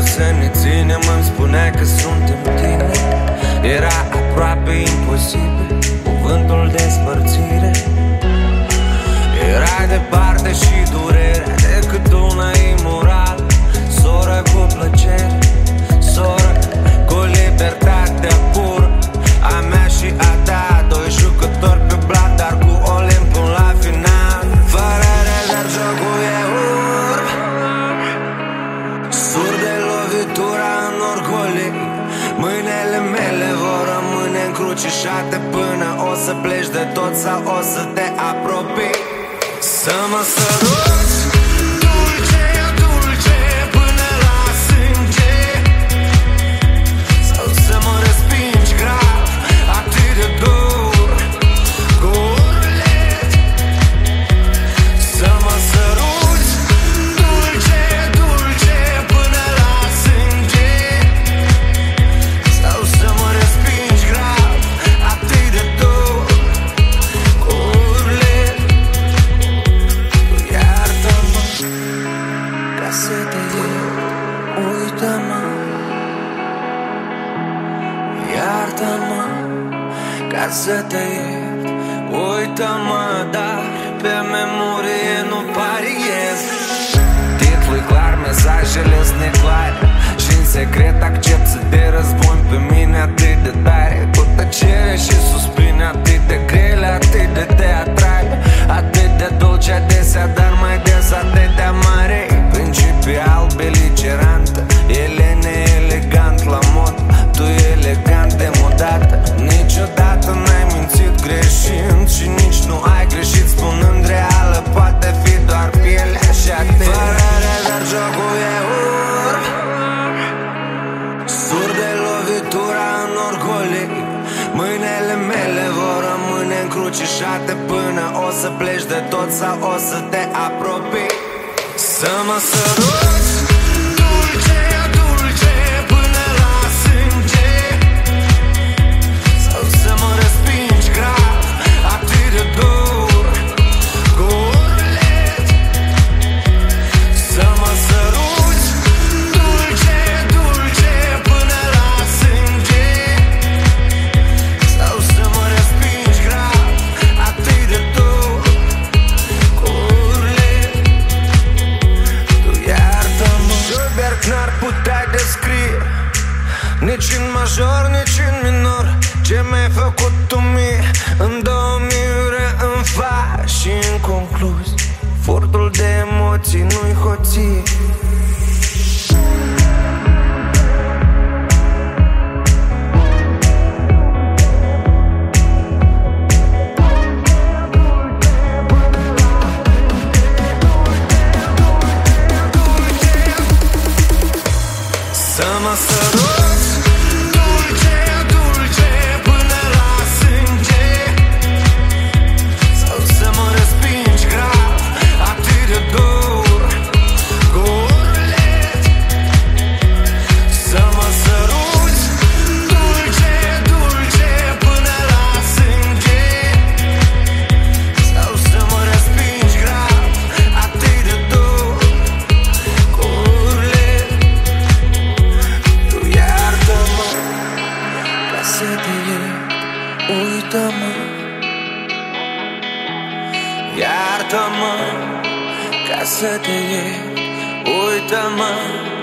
să ne ținem Îmi spunea că încrucișate Până o să pleci de tot sau o să te apropii. Să mă săruți! Iartă-mă ca să te iert. Uită-mă, dar pe memorie nu pariez. Titlul clar, mesajele sunt neclare Și în secret accept să te orgolii. Mâinele mele vor rămâne încrucișate Până o să pleci de tot sau o să te apropii. Să mă săruți Nici în major, nici în minor. Ce mi-ai făcut tu mie? În două miure în fa Și în concluz Furtul de emoții nu-i hoție. tamam Casa ye Oy tamam